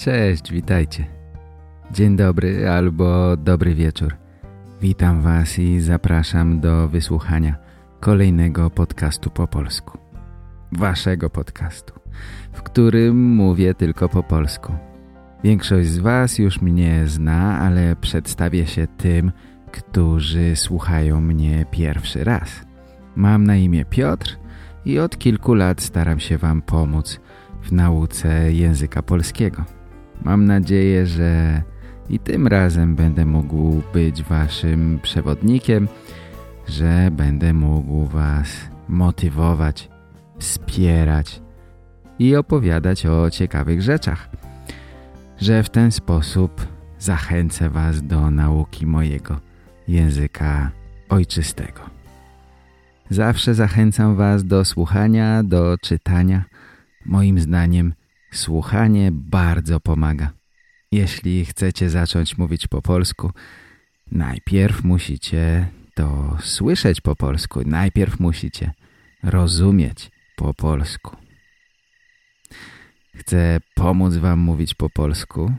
Cześć, witajcie. Dzień dobry albo dobry wieczór. Witam Was i zapraszam do wysłuchania kolejnego podcastu po polsku. Waszego podcastu, w którym mówię tylko po polsku. Większość z Was już mnie zna, ale przedstawię się tym, którzy słuchają mnie pierwszy raz. Mam na imię Piotr i od kilku lat staram się Wam pomóc w nauce języka polskiego. Mam nadzieję, że i tym razem będę mógł być Waszym przewodnikiem, że będę mógł Was motywować, wspierać i opowiadać o ciekawych rzeczach, że w ten sposób zachęcę Was do nauki mojego języka ojczystego. Zawsze zachęcam Was do słuchania, do czytania. Moim zdaniem słuchanie bardzo pomaga. Jeśli chcecie zacząć mówić po polsku, najpierw musicie to słyszeć po polsku. Najpierw musicie rozumieć po polsku. Chcę pomóc Wam mówić po polsku,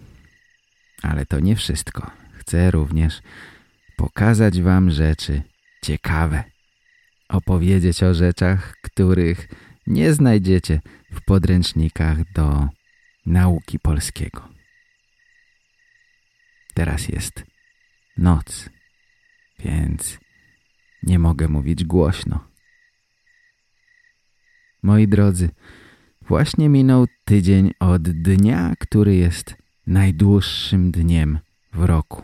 ale to nie wszystko. Chcę również pokazać Wam rzeczy ciekawe, opowiedzieć o rzeczach, których nie znajdziecie w podręcznikach do nauki polskiego. Teraz jest noc, więc nie mogę mówić głośno. Moi drodzy, właśnie minął tydzień od dnia, który jest najdłuższym dniem w roku.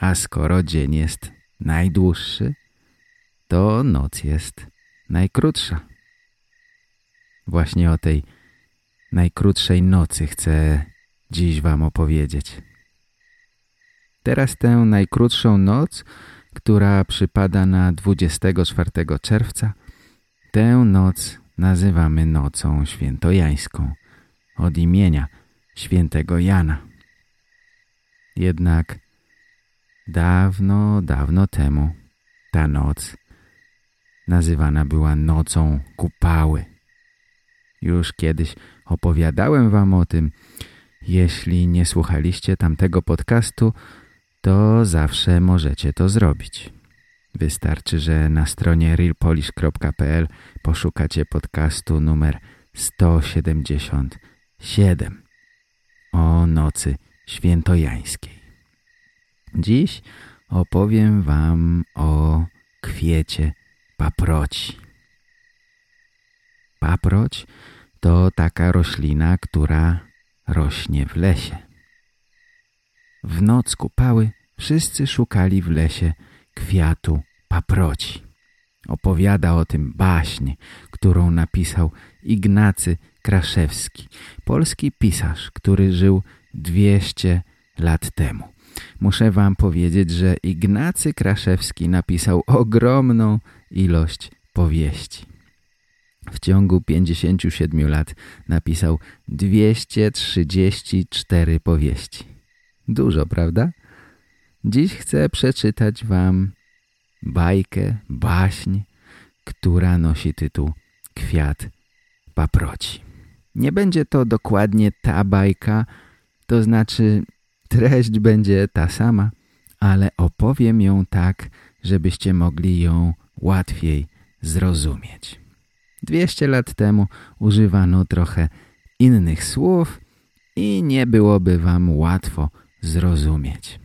A skoro dzień jest najdłuższy, to noc jest najkrótsza. Właśnie o tej najkrótszej nocy chcę dziś wam opowiedzieć. Teraz tę najkrótszą noc, która przypada na 24 czerwca, tę noc nazywamy nocą świętojańską od imienia świętego Jana. Jednak Dawno, dawno temu ta noc nazywana była nocą kupały. Już kiedyś opowiadałem wam o tym. Jeśli nie słuchaliście tamtego podcastu, to zawsze możecie to zrobić. Wystarczy, że na stronie realpolish.pl poszukacie podcastu numer 177 o nocy świętojańskiej. Dziś opowiem wam o kwiecie paproci. Paproć to taka roślina, która rośnie w lesie. W noc kupały wszyscy szukali w lesie kwiatu paproci. Opowiada o tym baśń, którą napisał Ignacy Kraszewski, polski pisarz, który żył 200 lat temu. Muszę wam powiedzieć, że Ignacy Kraszewski napisał ogromną ilość powieści. W ciągu 57 lat napisał 234 powieści. Dużo, prawda? Dziś chcę przeczytać wam bajkę, baśń, która nosi tytuł Kwiat paproci. Nie będzie to dokładnie ta bajka, to znaczy Treść będzie ta sama, ale opowiem ją tak, żebyście mogli ją łatwiej zrozumieć. 200 lat temu używano trochę innych słów i nie byłoby wam łatwo zrozumieć.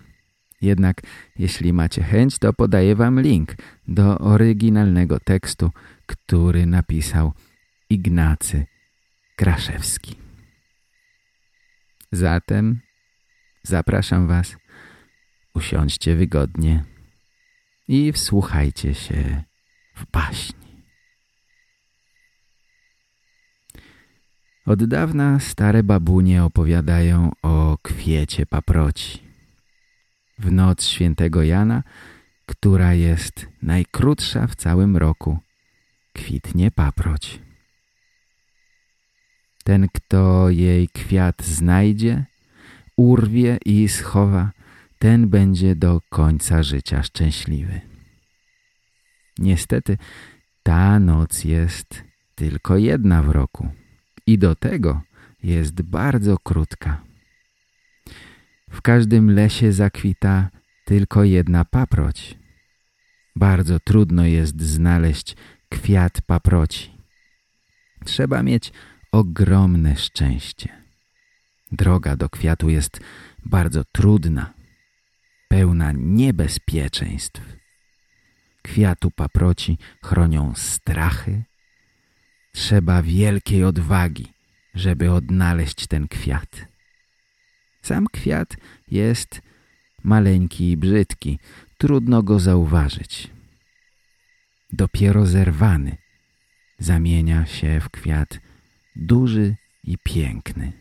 Jednak jeśli macie chęć, to podaję wam link do oryginalnego tekstu, który napisał Ignacy Kraszewski. Zatem Zapraszam Was. Usiądźcie wygodnie i wsłuchajcie się w baśń. Od dawna stare babunie opowiadają o kwiecie paproci. W noc świętego Jana, która jest najkrótsza w całym roku, kwitnie paproć. Ten, kto jej kwiat znajdzie, urwie i schowa, ten będzie do końca życia szczęśliwy. Niestety ta noc jest tylko jedna w roku i do tego jest bardzo krótka. W każdym lesie zakwita tylko jedna paproć. Bardzo trudno jest znaleźć kwiat paproci. Trzeba mieć ogromne szczęście. Droga do kwiatu jest bardzo trudna, pełna niebezpieczeństw. Kwiatu paproci chronią strachy. Trzeba wielkiej odwagi, żeby odnaleźć ten kwiat. Sam kwiat jest maleńki i brzydki, trudno go zauważyć. Dopiero zerwany zamienia się w kwiat duży i piękny.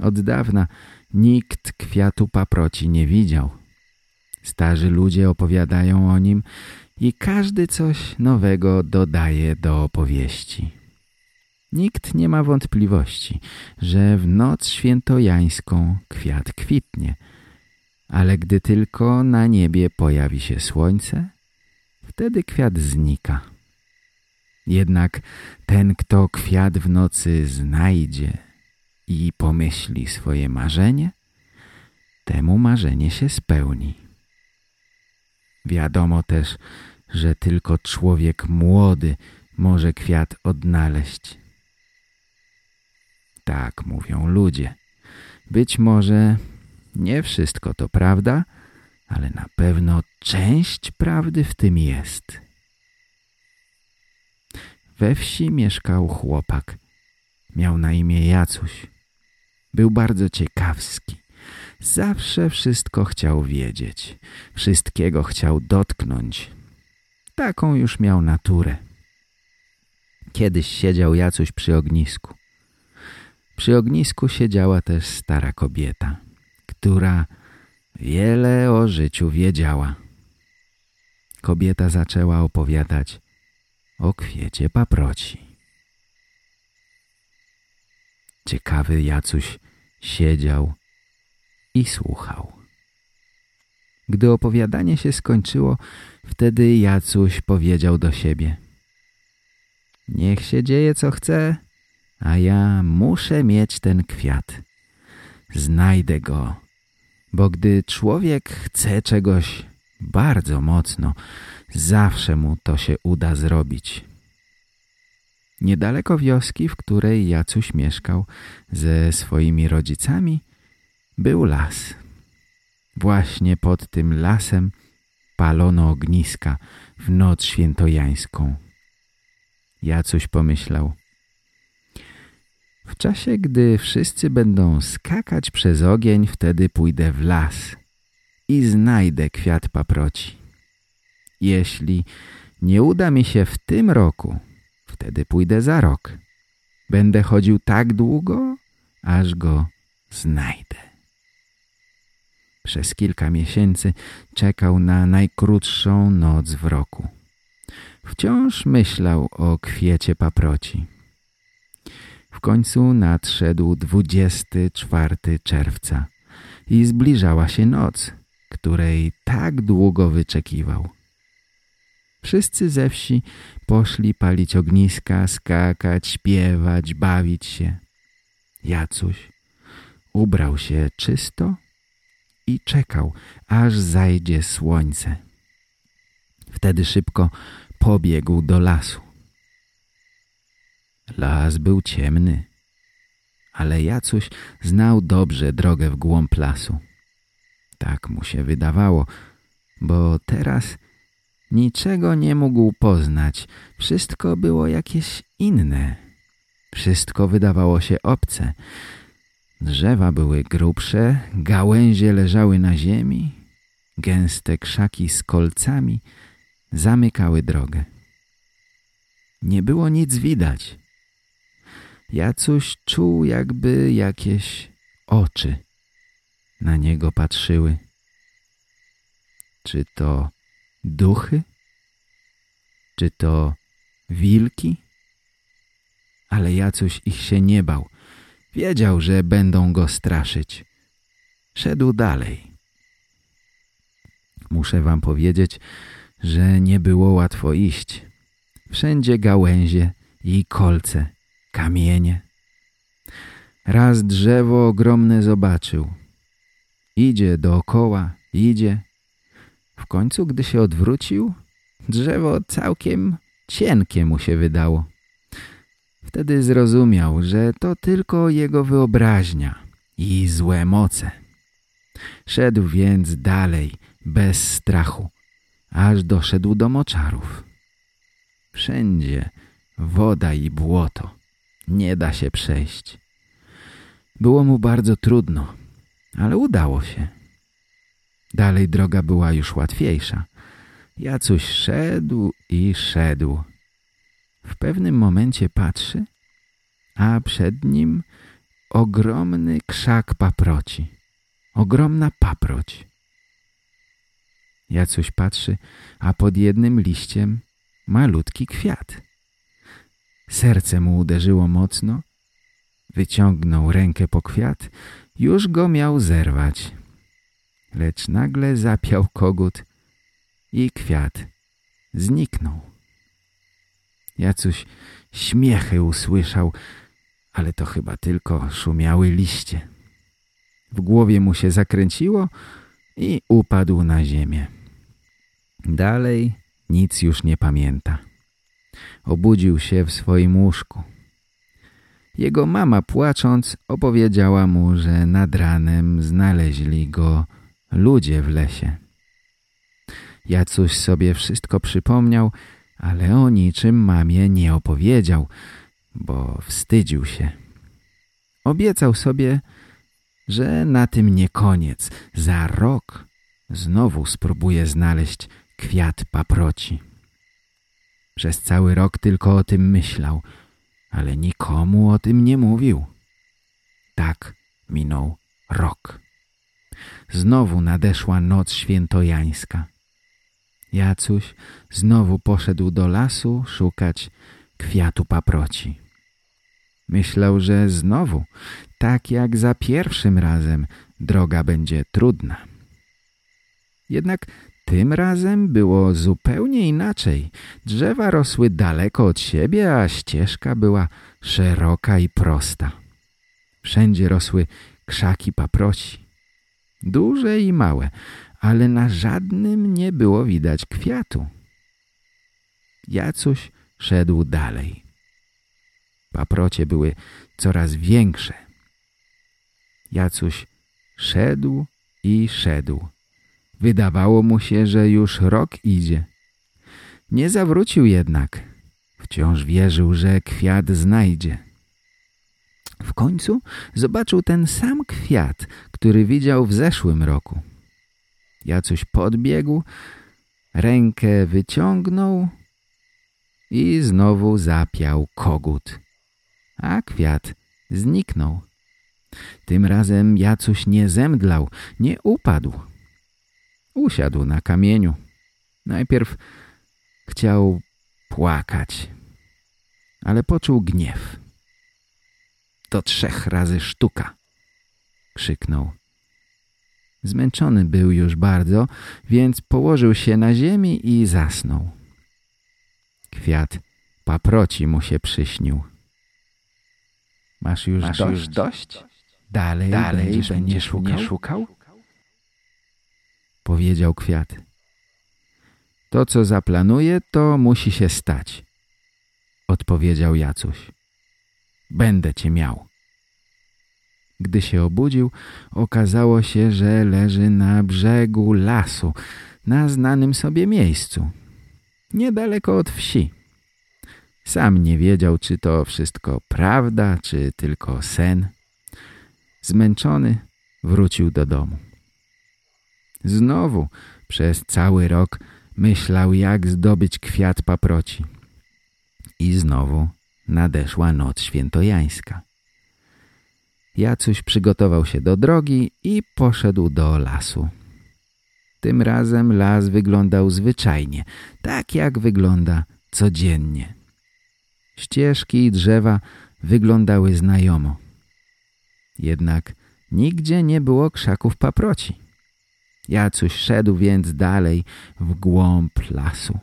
Od dawna nikt kwiatu paproci nie widział. Starzy ludzie opowiadają o nim i każdy coś nowego dodaje do opowieści. Nikt nie ma wątpliwości, że w noc świętojańską kwiat kwitnie, ale gdy tylko na niebie pojawi się słońce, wtedy kwiat znika. Jednak ten, kto kwiat w nocy znajdzie i pomyśli swoje marzenie, temu marzenie się spełni. Wiadomo też, że tylko człowiek młody może kwiat odnaleźć. Tak mówią ludzie. Być może nie wszystko to prawda, ale na pewno część prawdy w tym jest. We wsi mieszkał chłopak. Miał na imię Jacuś. Był bardzo ciekawski. Zawsze wszystko chciał wiedzieć. Wszystkiego chciał dotknąć. Taką już miał naturę. Kiedyś siedział Jacuś przy ognisku. Przy ognisku siedziała też stara kobieta, która wiele o życiu wiedziała. Kobieta zaczęła opowiadać o kwiecie paproci. Ciekawy Jacuś siedział i słuchał. Gdy opowiadanie się skończyło, wtedy Jacuś powiedział do siebie Niech się dzieje co chce, a ja muszę mieć ten kwiat. Znajdę go, bo gdy człowiek chce czegoś bardzo mocno, zawsze mu to się uda zrobić. Niedaleko wioski, w której Jacuś mieszkał ze swoimi rodzicami, był las. Właśnie pod tym lasem palono ogniska w noc świętojańską. Jacuś pomyślał – w czasie, gdy wszyscy będą skakać przez ogień, wtedy pójdę w las i znajdę kwiat paproci. Jeśli nie uda mi się w tym roku, wtedy pójdę za rok. Będę chodził tak długo, aż go znajdę. Przez kilka miesięcy czekał na najkrótszą noc w roku. Wciąż myślał o kwiecie paproci. W końcu nadszedł 24 czerwca i zbliżała się noc, której tak długo wyczekiwał. Wszyscy ze wsi poszli palić ogniska, skakać, śpiewać, bawić się. Jacuś ubrał się czysto i czekał, aż zajdzie słońce. Wtedy szybko pobiegł do lasu. Las był ciemny, ale Jacuś znał dobrze drogę w głąb lasu. Tak mu się wydawało, bo teraz niczego nie mógł poznać. Wszystko było jakieś inne. Wszystko wydawało się obce. Drzewa były grubsze, gałęzie leżały na ziemi, gęste krzaki z kolcami zamykały drogę. Nie było nic widać. Jacuś czuł jakby jakieś oczy na niego patrzyły. Czy to duchy? Czy to wilki? Ale Jacuś ich się nie bał. Wiedział, że będą go straszyć. Szedł dalej. Muszę wam powiedzieć, że nie było łatwo iść. Wszędzie gałęzie i kolce, kamienie. Raz drzewo ogromne zobaczył. Idzie dookoła, idzie. W końcu, gdy się odwrócił, drzewo całkiem cienkie mu się wydało. Wtedy zrozumiał, że to tylko jego wyobraźnia i złe moce. Szedł więc dalej, bez strachu, aż doszedł do moczarów. Wszędzie woda i błoto. Nie da się przejść. Było mu bardzo trudno, ale udało się. Dalej droga była już łatwiejsza. Jacuś szedł i szedł. W pewnym momencie patrzy, a przed nim ogromny krzak paproci. Ogromna paproć. Jacuś patrzy, a pod jednym liściem malutki kwiat. Serce mu uderzyło mocno. Wyciągnął rękę po kwiat. Już go miał zerwać. Lecz nagle zapiał kogut i kwiat zniknął. Jacuś śmiechy usłyszał, ale to chyba tylko szumiały liście. W głowie mu się zakręciło i upadł na ziemię. Dalej nic już nie pamięta. Obudził się w swoim łóżku. Jego mama płacząc opowiedziała mu, że nad ranem znaleźli go ludzie w lesie. Jacuś sobie wszystko przypomniał, ale o niczym mamie nie opowiedział, bo wstydził się. Obiecał sobie, że na tym nie koniec. Za rok znowu spróbuje znaleźć kwiat paproci. Przez cały rok tylko o tym myślał, ale nikomu o tym nie mówił. Tak minął rok. Znowu nadeszła noc świętojańska. Jacuś znowu poszedł do lasu szukać kwiatu paproci. Myślał, że znowu, tak jak za pierwszym razem, droga będzie trudna. Jednak tym razem było zupełnie inaczej. Drzewa rosły daleko od siebie, a ścieżka była szeroka i prosta. Wszędzie rosły krzaki paproci. Duże i małe, ale na żadnym nie było widać kwiatu. Jacuś szedł dalej. Paprocie były coraz większe. Jacuś szedł i szedł. Wydawało mu się, że już rok idzie. Nie zawrócił jednak. Wciąż wierzył, że kwiat znajdzie. W końcu zobaczył ten sam kwiat, który widział w zeszłym roku. Jacuś podbiegł, rękę wyciągnął i znowu zapiał kogut. A kwiat zniknął. Tym razem Jacuś nie zemdlał, nie upadł. Usiadł na kamieniu. Najpierw chciał płakać, ale poczuł gniew. To trzech razy sztuka, krzyknął. Zmęczony był już bardzo, więc położył się na ziemi i zasnął. Kwiat paproci mu się przyśnił. Masz już Masz dość? już dość? Dalej, Dalej będziesz, będziesz szukał? szukał? Powiedział kwiat. To, co zaplanuję, to musi się stać. Odpowiedział Jacuś. Będę cię miał. Gdy się obudził, okazało się, że leży na brzegu lasu, na znanym sobie miejscu. Niedaleko od wsi. Sam nie wiedział, czy to wszystko prawda, czy tylko sen. Zmęczony wrócił do domu. Znowu przez cały rok myślał, jak zdobyć kwiat paproci. I znowu nadeszła noc świętojańska. Jacuś przygotował się do drogi i poszedł do lasu. Tym razem las wyglądał zwyczajnie, tak jak wygląda codziennie. Ścieżki i drzewa wyglądały znajomo. Jednak nigdzie nie było krzaków paproci. Jacuś szedł więc dalej w głąb lasu.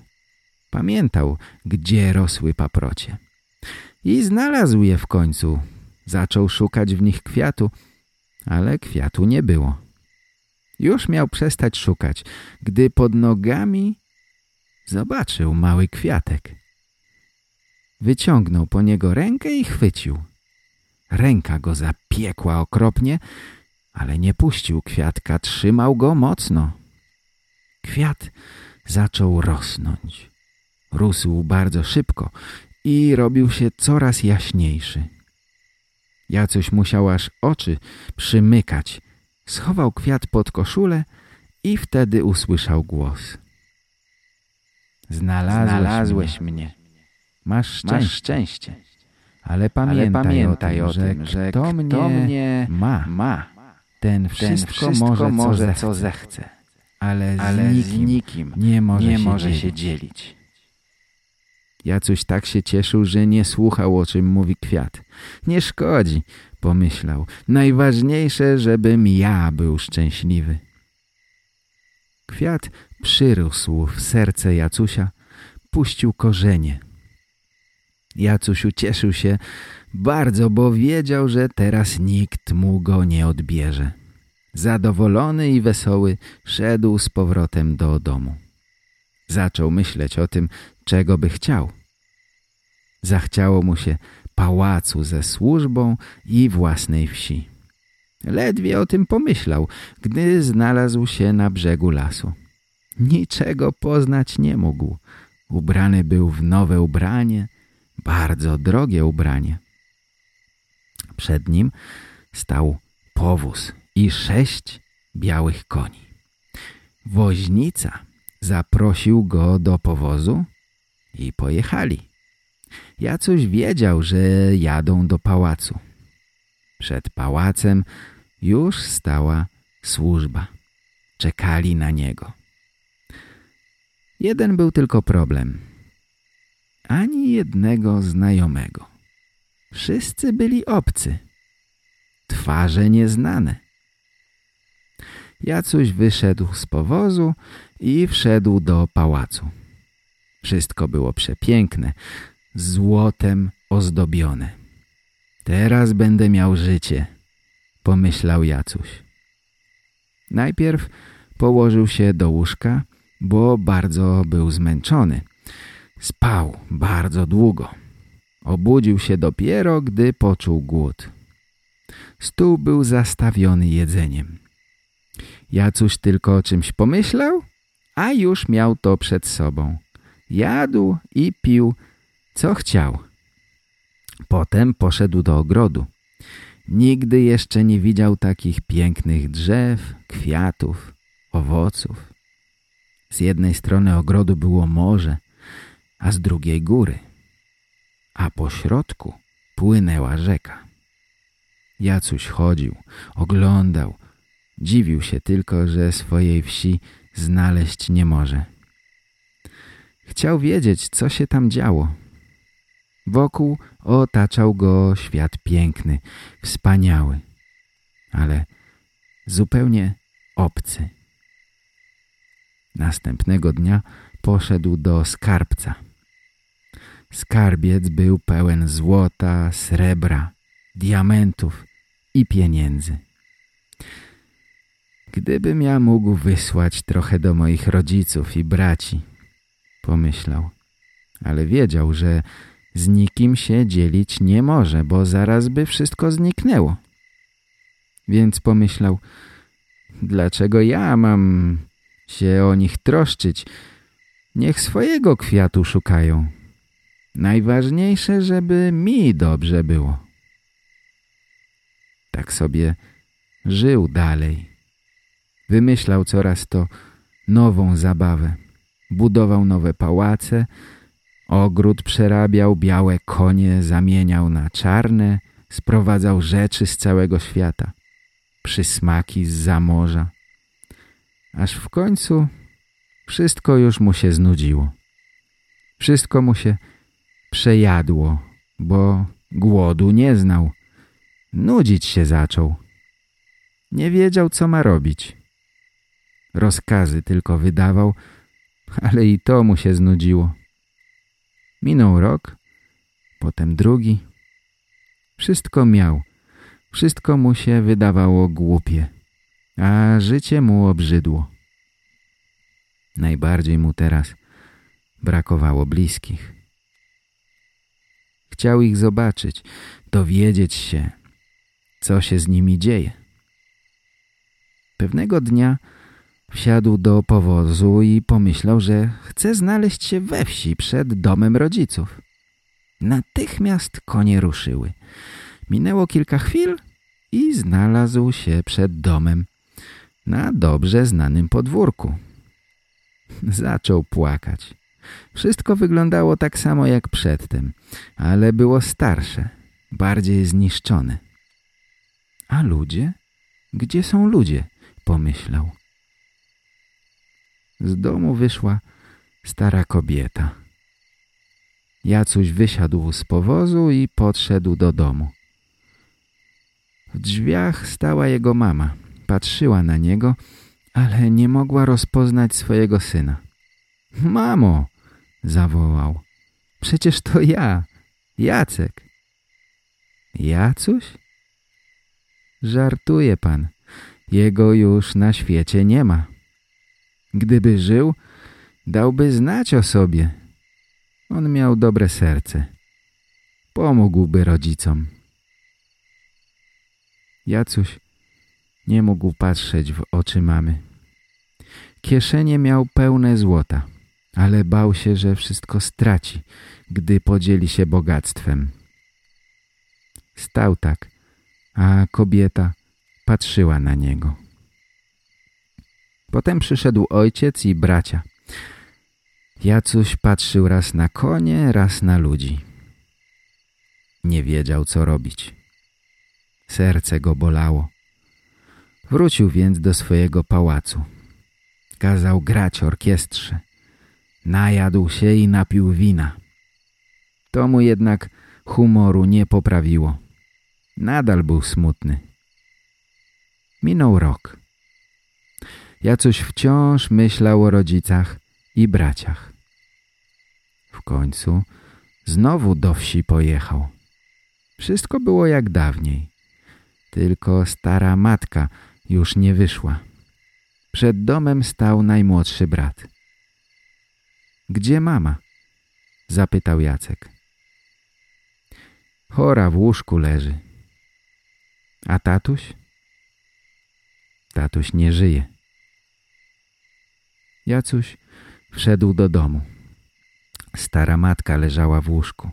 Pamiętał, gdzie rosły paprocie. I znalazł je w końcu. Zaczął szukać w nich kwiatu, ale kwiatu nie było. Już miał przestać szukać, gdy pod nogami zobaczył mały kwiatek. Wyciągnął po niego rękę i chwycił. Ręka go zapiekła okropnie, ale nie puścił kwiatka, trzymał go mocno. Kwiat zaczął rosnąć. Rósł bardzo szybko i robił się coraz jaśniejszy. Jacoś musiał aż oczy przymykać. Schował kwiat pod koszulę i wtedy usłyszał głos. Znalazłeś, Znalazłeś mnie. mnie. Masz szczęście. Masz szczęście. Ale pamiętaj, Ale pamiętaj o, tym, że, kto, kto mnie, ma, ma, ten wszystko, ten wszystko może, może, co zechce. Ale, Ale z, nikim z nikim, nie może, nie się, może dzielić. się dzielić. Jacuś tak się cieszył, że nie słuchał, o czym mówi kwiat. Nie szkodzi, pomyślał. Najważniejsze, żebym ja był szczęśliwy. Kwiat przyrósł w serce Jacusia, puścił korzenie. Jacuś ucieszył się bardzo, bo wiedział, że teraz nikt mu go nie odbierze. Zadowolony i wesoły szedł z powrotem do domu. Zaczął myśleć o tym, czego by chciał. Zachciało mu się pałacu ze służbą i własnej wsi. Ledwie o tym pomyślał, gdy znalazł się na brzegu lasu. Niczego poznać nie mógł. Ubrany był w nowe ubranie, bardzo drogie ubranie. Przed nim stał powóz i sześć białych koni. Woźnica zaprosił go do powozu i pojechali. Jacuś wiedział, że jadą do pałacu. Przed pałacem już stała służba. Czekali na niego. Jeden był tylko problem. Ani jednego znajomego. Wszyscy byli obcy. Twarze nieznane. Jacuś wyszedł z powozu i wszedł do pałacu. Wszystko było przepiękne, złotem ozdobione. Teraz będę miał życie, pomyślał Jacuś. Najpierw położył się do łóżka, bo bardzo był zmęczony. Spał bardzo długo. Obudził się dopiero, gdy poczuł głód. Stół był zastawiony jedzeniem. Jacuś tylko o czymś pomyślał, a już miał to przed sobą. Jadł i pił, co chciał. Potem poszedł do ogrodu. Nigdy jeszcze nie widział takich pięknych drzew, kwiatów, owoców. Z jednej strony ogrodu było morze, a z drugiej góry. A po środku płynęła rzeka. Jacuś chodził, oglądał. Dziwił się tylko, że swojej wsi znaleźć nie może. Chciał wiedzieć, co się tam działo. Wokół otaczał go świat piękny, wspaniały, ale zupełnie obcy. Następnego dnia poszedł do skarbca. Skarbiec był pełen złota, srebra, diamentów i pieniędzy. Gdybym ja mógł wysłać trochę do moich rodziców i braci, pomyślał, ale wiedział, że z nikim się dzielić nie może, bo zaraz by wszystko zniknęło. Więc pomyślał, dlaczego ja mam się o nich troszczyć? Niech swojego kwiatu szukają. Najważniejsze, żeby mi dobrze było. Tak sobie żył dalej. Wymyślał coraz to nową zabawę. Budował nowe pałace, Ogród przerabiał, białe konie zamieniał na czarne, sprowadzał rzeczy z całego świata, przysmaki z zamorza. Aż w końcu wszystko już mu się znudziło. Wszystko mu się przejadło, bo głodu nie znał. Nudzić się zaczął. Nie wiedział, co ma robić. Rozkazy tylko wydawał, ale i to mu się znudziło. Minął rok, potem drugi. Wszystko miał. Wszystko mu się wydawało głupie, a życie mu obrzydło. Najbardziej mu teraz brakowało bliskich. Chciał ich zobaczyć, dowiedzieć się, co się z nimi dzieje. Pewnego dnia wsiadł do powozu i pomyślał, że chce znaleźć się we wsi przed domem rodziców. Natychmiast konie ruszyły. Minęło kilka chwil i znalazł się przed domem na dobrze znanym podwórku. Zaczął płakać. Wszystko wyglądało tak samo jak przedtem, ale było starsze, bardziej zniszczone. A ludzie? Gdzie są ludzie? Pomyślał. Z domu wyszła stara kobieta. Jacuś wysiadł z powozu i podszedł do domu. W drzwiach stała jego mama. Patrzyła na niego, ale nie mogła rozpoznać swojego syna. Mamo! zawołał. Przecież to ja, Jacek. Jacuś? Żartuje pan. Jego już na świecie nie ma. Gdyby żył, dałby znać o sobie. On miał dobre serce. Pomógłby rodzicom. Jacuś nie mógł patrzeć w oczy mamy. Kieszenie miał pełne złota, ale bał się, że wszystko straci, gdy podzieli się bogactwem. Stał tak, a kobieta patrzyła na niego. Potem przyszedł ojciec i bracia. Jacuś patrzył raz na konie, raz na ludzi. Nie wiedział, co robić. Serce go bolało. Wrócił więc do swojego pałacu. Kazał grać orkiestrze. Najadł się i napił wina. To mu jednak humoru nie poprawiło. Nadal był smutny. Minął rok. Jacuś wciąż myślał o rodzicach i braciach. W końcu znowu do wsi pojechał. Wszystko było jak dawniej. Tylko stara matka już nie wyszła. Przed domem stał najmłodszy brat. Gdzie mama? Zapytał Jacek. Chora w łóżku leży. A tatuś? Tatuś nie żyje. Jacuś wszedł do domu. Stara matka leżała w łóżku.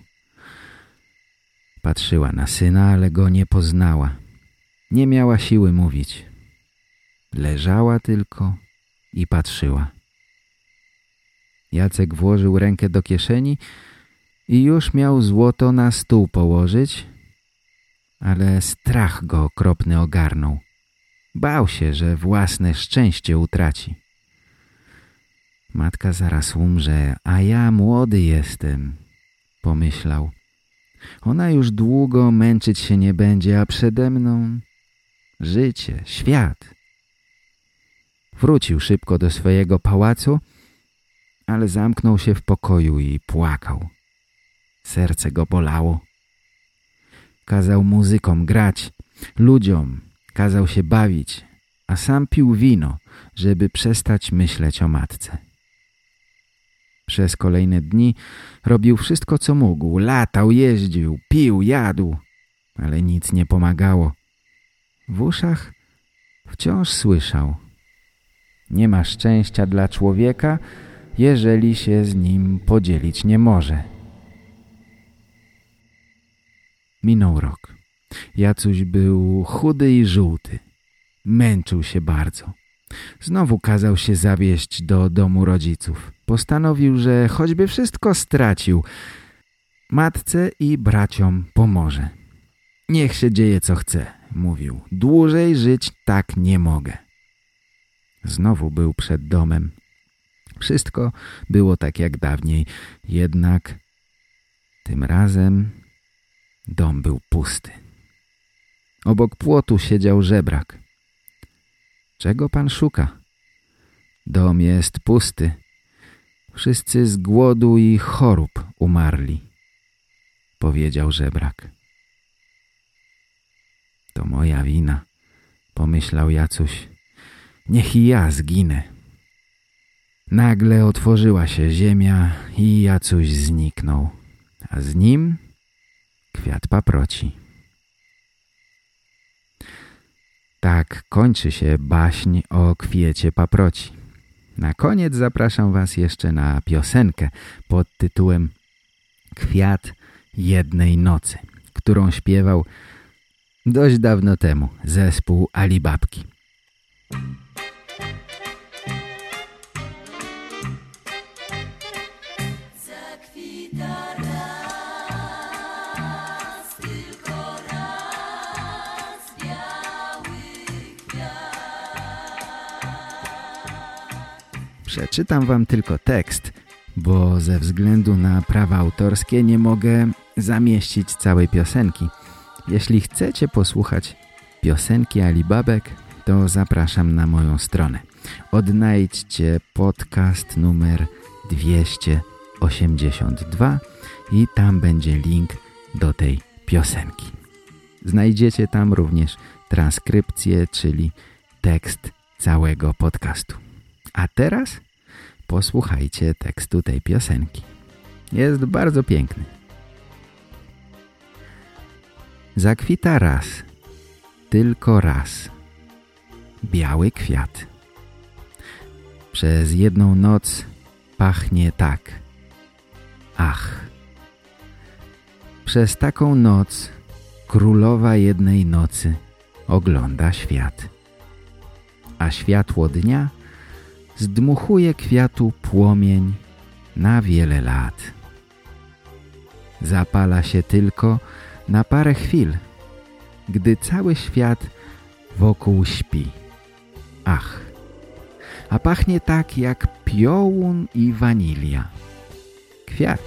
Patrzyła na syna, ale go nie poznała. Nie miała siły mówić. Leżała tylko i patrzyła. Jacek włożył rękę do kieszeni i już miał złoto na stół położyć, ale strach go okropny ogarnął. Bał się, że własne szczęście utraci. Matka zaraz umrze, a ja młody jestem, pomyślał. Ona już długo męczyć się nie będzie, a przede mną życie, świat. Wrócił szybko do swojego pałacu, ale zamknął się w pokoju i płakał. Serce go bolało. Kazał muzykom grać, ludziom kazał się bawić, a sam pił wino, żeby przestać myśleć o matce. Przez kolejne dni robił wszystko, co mógł. Latał, jeździł, pił, jadł, ale nic nie pomagało. W uszach wciąż słyszał. Nie ma szczęścia dla człowieka, jeżeli się z nim podzielić nie może. Minął rok. Jacuś był chudy i żółty. Męczył się bardzo. Znowu kazał się zawieźć do domu rodziców. Postanowił, że choćby wszystko stracił, matce i braciom pomoże. Niech się dzieje co chce, mówił. Dłużej żyć tak nie mogę. Znowu był przed domem. Wszystko było tak jak dawniej, jednak tym razem dom był pusty. Obok płotu siedział żebrak. Czego pan szuka? Dom jest pusty. Wszyscy z głodu i chorób umarli, powiedział żebrak. To moja wina, pomyślał Jacuś. Niech i ja zginę. Nagle otworzyła się ziemia i Jacuś zniknął, a z nim kwiat paproci. Tak kończy się baśń o kwiecie paproci. Na koniec zapraszam Was jeszcze na piosenkę pod tytułem Kwiat jednej nocy, którą śpiewał dość dawno temu zespół Alibabki. Przeczytam wam tylko tekst, bo ze względu na prawa autorskie nie mogę zamieścić całej piosenki. Jeśli chcecie posłuchać piosenki Alibabek, to zapraszam na moją stronę. Odnajdźcie podcast numer 282 i tam będzie link do tej piosenki. Znajdziecie tam również transkrypcję, czyli tekst całego podcastu. A teraz posłuchajcie tekstu tej piosenki. Jest bardzo piękny. Zakwita raz, tylko raz, biały kwiat. Przez jedną noc pachnie tak. Ach! Przez taką noc królowa jednej nocy ogląda świat. A światło dnia zdmuchuje kwiatu płomień na wiele lat. Zapala się tylko na parę chwil, gdy cały świat wokół śpi. Ach, a pachnie tak jak piołun i wanilia. Kwiat,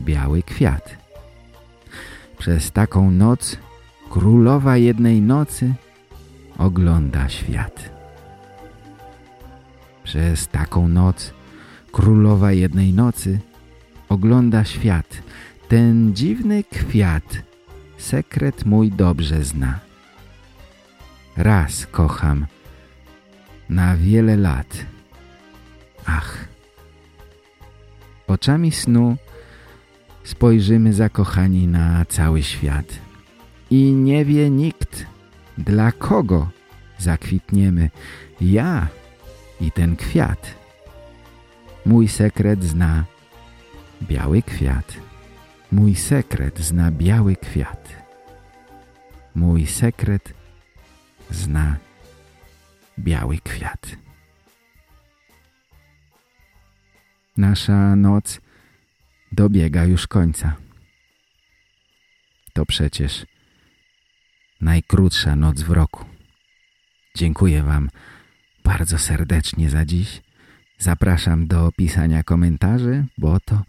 biały kwiat. Przez taką noc królowa jednej nocy ogląda świat. Przez taką noc królowa jednej nocy ogląda świat. Ten dziwny kwiat sekret mój dobrze zna. Raz kocham na wiele lat. Ach, oczami snu spojrzymy zakochani na cały świat. I nie wie nikt, dla kogo zakwitniemy. Ja i ten kwiat. Mój sekret zna biały kwiat. Mój sekret zna biały kwiat. Mój sekret zna biały kwiat. Nasza noc dobiega już końca. To przecież najkrótsza noc w roku. Dziękuję Wam bardzo serdecznie za dziś. Zapraszam do pisania komentarzy, bo to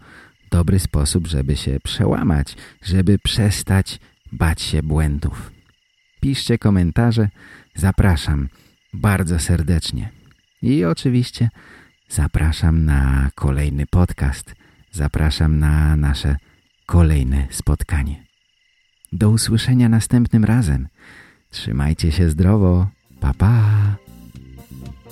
dobry sposób, żeby się przełamać, żeby przestać bać się błędów. Piszcie komentarze, zapraszam bardzo serdecznie. I oczywiście zapraszam na kolejny podcast. Zapraszam na nasze kolejne spotkanie. Do usłyszenia następnym razem. Trzymajcie się zdrowo. Pa, pa.